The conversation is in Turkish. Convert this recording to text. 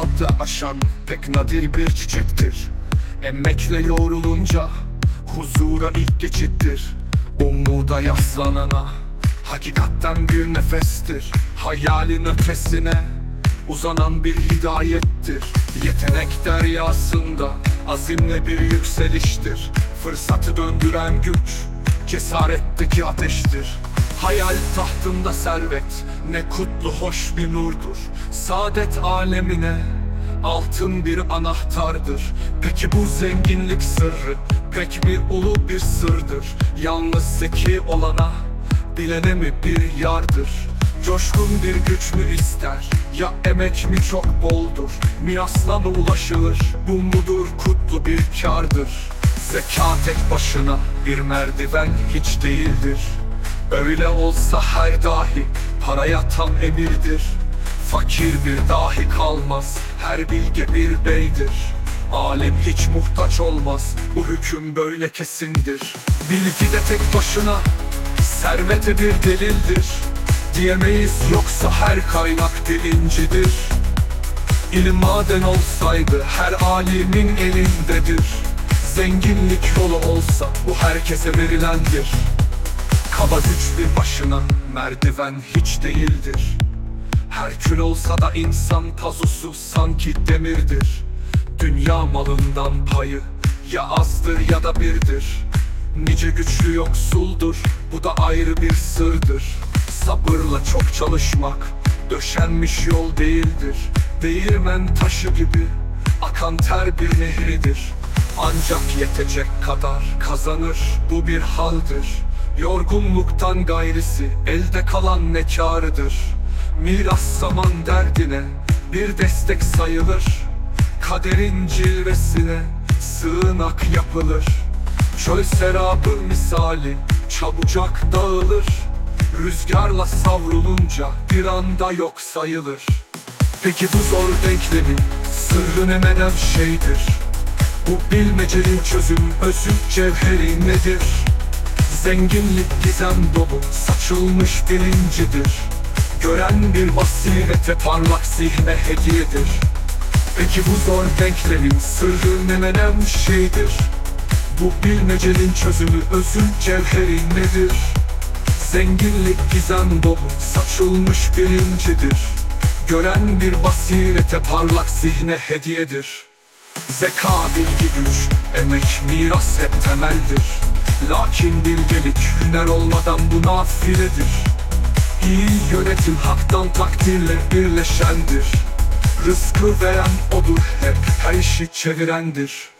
kaldı aşan pek nadir bir çiçektir. Emekle yoğrulunca huzura ilk geçittir. Umuda yaslanana hakikatten bir nefestir. Hayalin ötesine uzanan bir hidayettir. Yetenek deryasında azimle bir yükseliştir. Fırsatı döndüren güç cesaretteki ateştir Hayal tahtında servet ne kutlu hoş bir nurdur. Saadet alemine altın bir anahtardır. Peki bu zenginlik sırrı pek mi ulu bir sırdır. Yalnız zeki olana bilene mi bir yardır? Coşkun bir güç mü ister ya emek mi çok boldur? Mirasla mı ulaşılır bu mudur kutlu bir kardır Zeka tek başına bir merdiven hiç değildir Öyle olsa her dahi paraya tam emirdir. Fakir bir dahi kalmaz. Her bilge bir beydir. Alem hiç muhtaç olmaz. Bu hüküm böyle kesindir. Bilgi de tek başına servete bir delildir. Diyemeyiz yoksa her kaynak bilincidir İlim maden olsaydı her alimin elindedir. Zenginlik yolu olsa bu herkese verilendir Kaba güç bir başına merdiven hiç değildir. Herkül olsa da insan tazusu sanki demirdir. Dünya malından payı ya azdır ya da birdir. Nice güçlü yoksuldur bu da ayrı bir sırdır. Sabırla çok çalışmak döşenmiş yol değildir. Değirmen taşı gibi akan ter bir nehridir. Ancak yetecek kadar kazanır bu bir haldir Yorgunluktan gayrisi elde kalan ne kârıdır Miras zaman derdine bir destek sayılır. Kaderin cilvesine sığınak yapılır. Çöl serabı misali çabucak dağılır. Rüzgarla savrulunca bir anda yok sayılır. Peki bu zor denklemin sırrı ne menem şeydir? Bu bilmecenin çözüm özü cevheri nedir? Zenginlik gizem dolu saçılmış bilincidir. Gören bir basirete parlak zihne hediyedir. Peki bu zor denklemin sırrı ne menem şeydir? Bu bilmecenin çözümü özü cevheri nedir? Zenginlik gizem dolu saçılmış bilincidir. Gören bir basirete parlak zihne hediyedir. Zeka, bilgi, güç, emek, miras hep temeldir Lakin bilgelik, hüner olmadan bu nafiledir. İyi yönetim haktan takdirle birleşendir. Rızkı veren odur hep her işi çevirendir